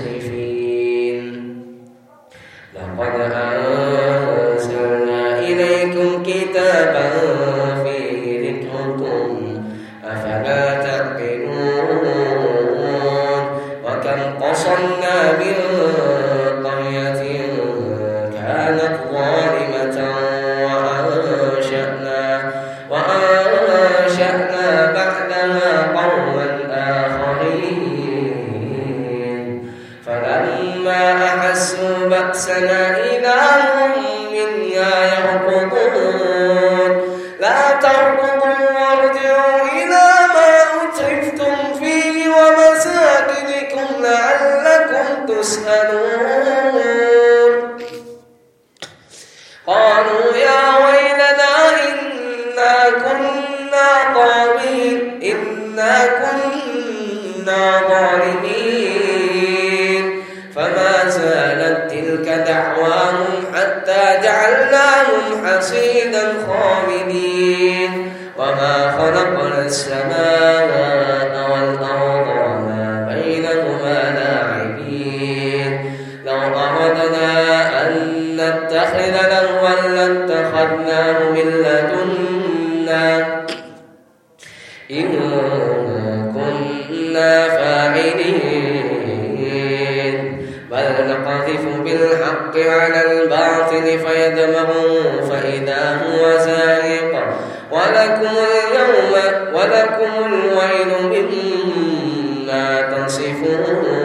grace فلما أحسوا بأسنا إذا هم منها يركضون لا تركضوا تلك دعواهم حتى جعلناهم حصيدا خامدين. وما خلقنا السماوات على الباطل فيدمغه فإذا هو زاهق ولكم اليوم ولكم الويل مما تصفون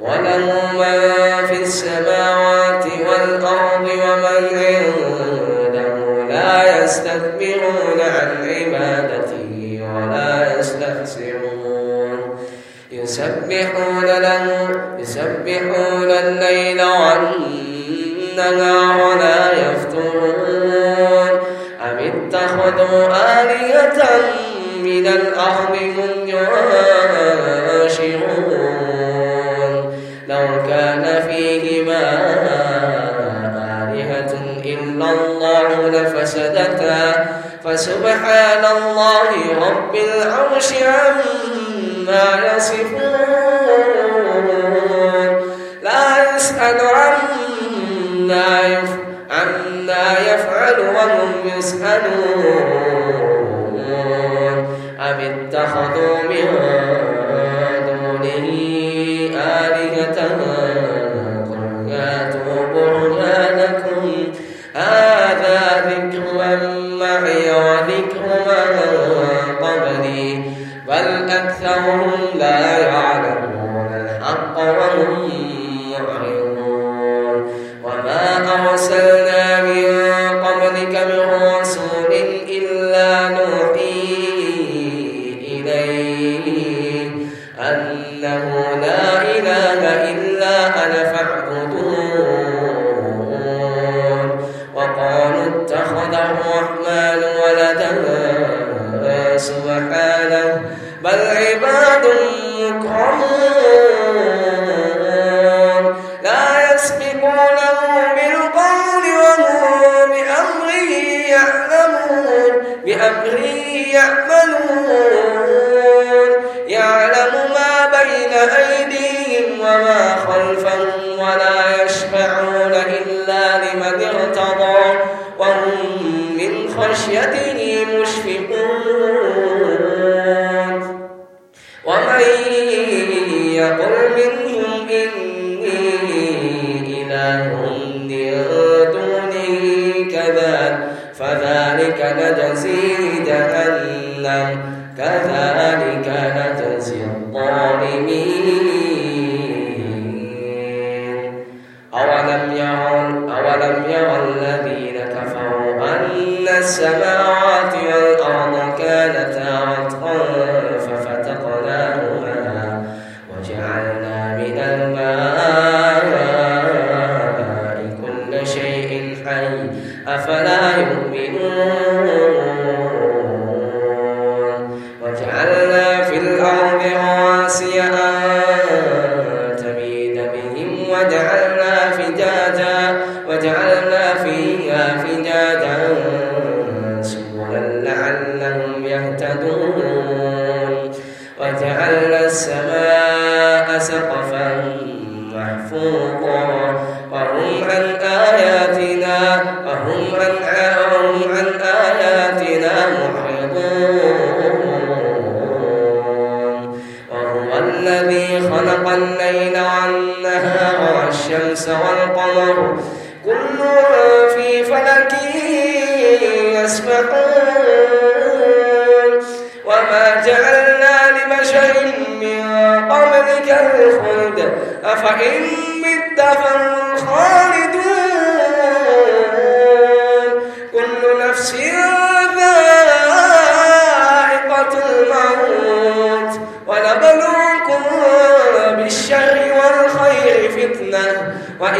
وله من في السماوات والأرض ومن عنده لا يستكبرون عن عبادته ولا يستخسرون. يسبحون له يسبحون الليل والنهار لا يفترون. أم اتخذوا آلية من الأرض هم ينشرون؟ لو كان فيهما آلهة إلا الله لفسدتا. فسبحان الله رب العرش عما عما لا يسأل عما يفعل وهم يسألون. Deus. فذلك نجزي جهنم كذلك نجزي الظالمين. أولم يعن أولم يرى الذين كفروا أن السماوات والأرض كانتا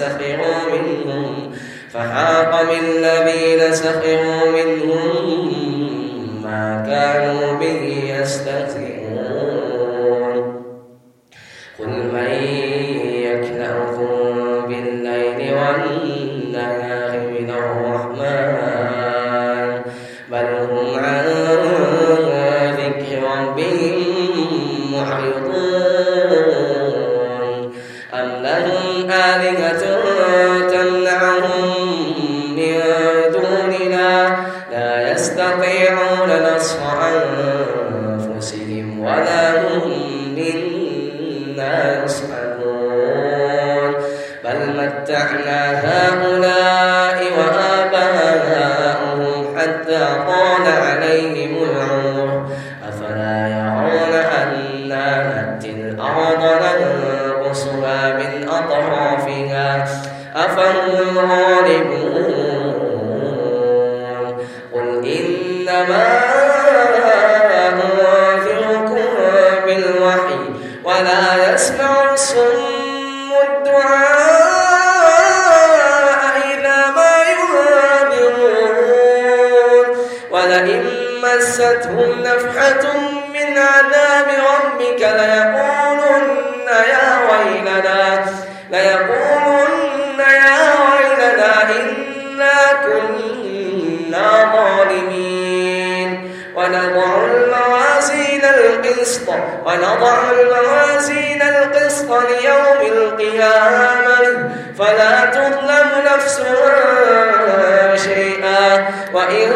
سخروا منهم فحاق بالذين سخروا منهم ظالمون كنا ظالمين. ونضع الموازين القسط ونضع الموازين القسط ليوم القيامة. فلا تظلم نفس شيئا. وإن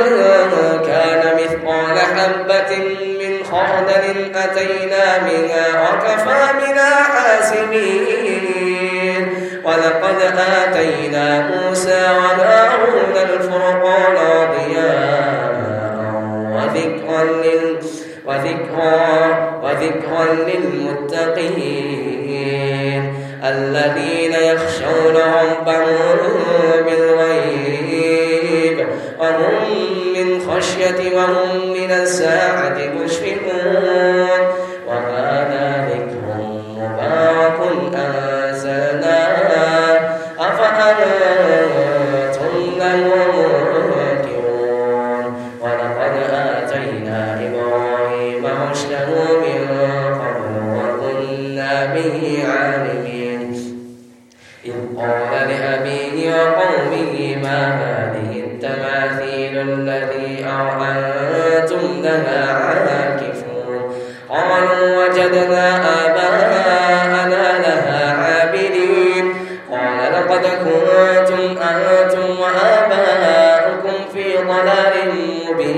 كان مثقال حبة من خردل أتينا منها وكفى بنا حاسبين. ولقد آتينا موسى وهارون الفرقان ضياء لل وذكرا للمتقين الذين يخشون ربهم بالغيب وهم من خشية وهم من الساعة مشفقون.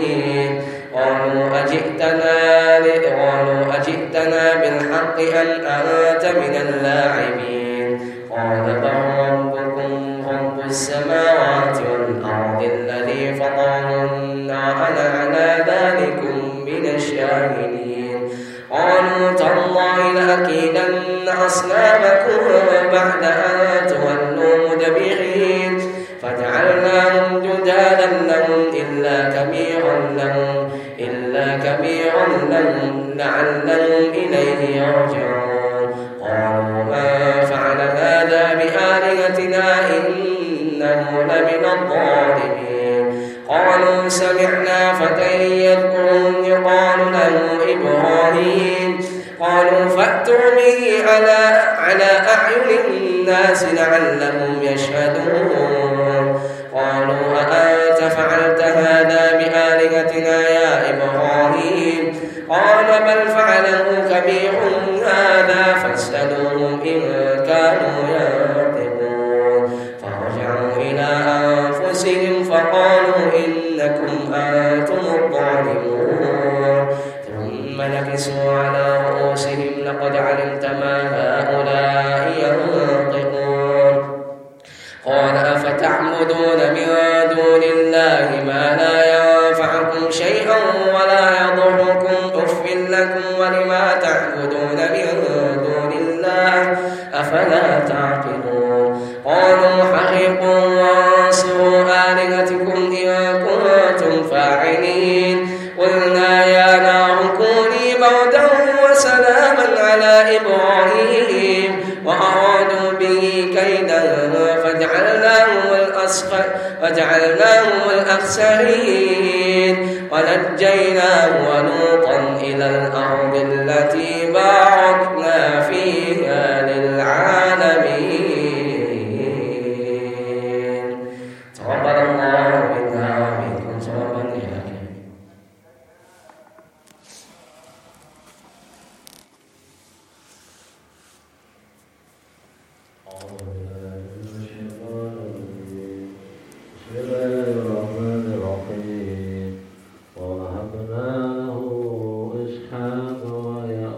مبين قالوا أجئتنا قالوا أجئتنا بالحق أم أنت من اللاعبين. قال بل ربكم رب السماوات والأرض الذي فطرهن وأنا على ذلكم من الشاهدين. قالوا تالله لأكيدن أصنامكم بعد أن تولوا مدبرين. لهم إلا كبيرا لهم لعلهم إليه يرجعون. قالوا ما فعل هذا بآلهتنا إنه لمن الظالمين. قالوا سمعنا فتى يذكرهم يقال له إبراهيم. قالوا فأتوا به على على أعين الناس لعلهم يشهدون. قالوا أأنت فعلت هذا بآلهتنا يا إبراهيم؟ قال بل فعله كبيرهم هذا فاسألوهم لكم ولما تعبدون من دون الله أفلا تعقلون؟ قالوا حرقوا وانصروا آلهتكم إن كنتم فاعلين. قلنا يا نار كوني مودا وسلاما على إبراهيم. وأرادوا به كيدا فجعلناهم الأسفل وجعلناهم الأخسرين. ونجيناه ولوطا إلى الأرض التي بارك